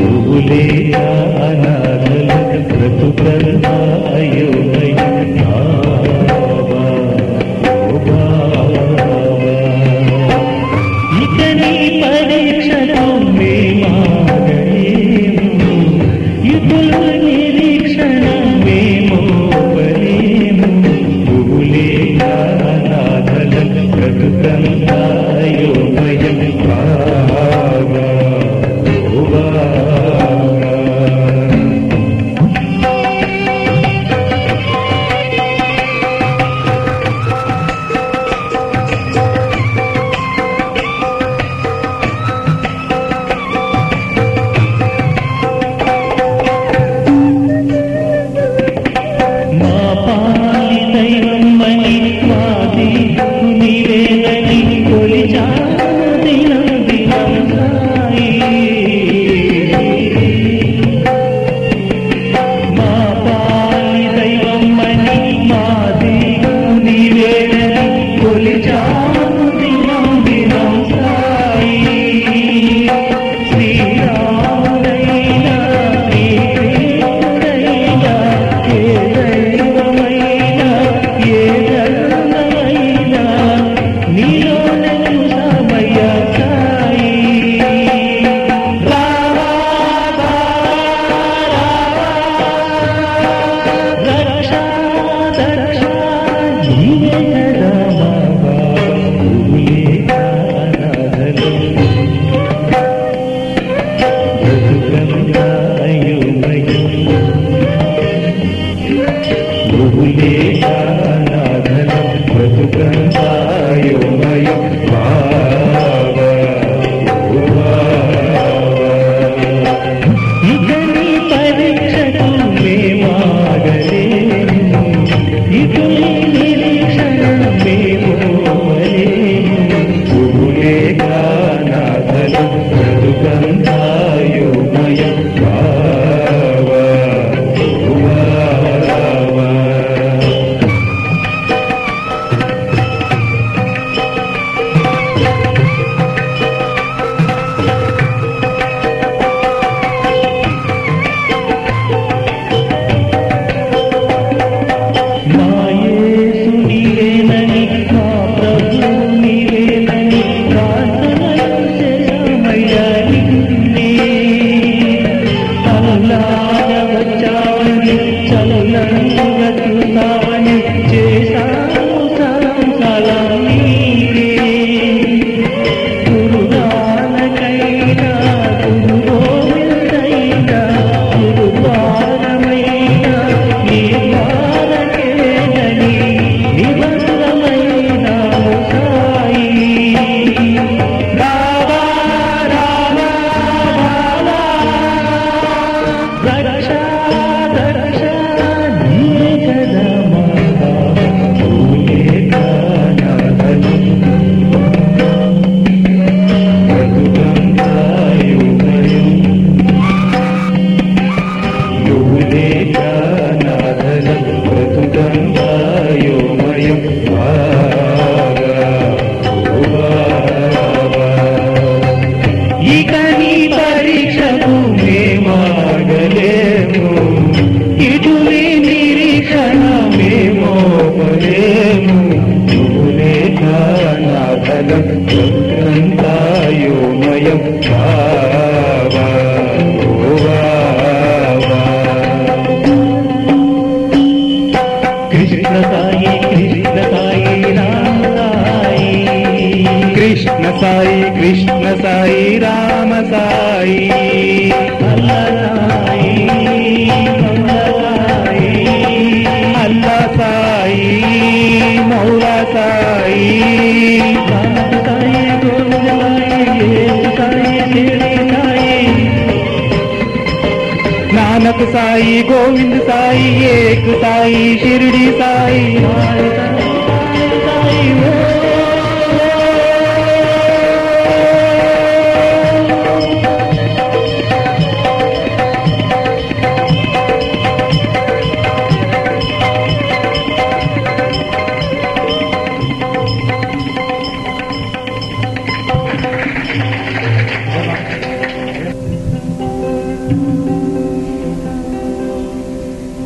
भूले अनामलक प्रभु Prannoy Thank you. Krishna Sai Krishna Sai Rama Sai. Allah Sai Allah Sai Maula Sai. Sai Nanak Sai Govind Sai Ek Sai Shirdi Sai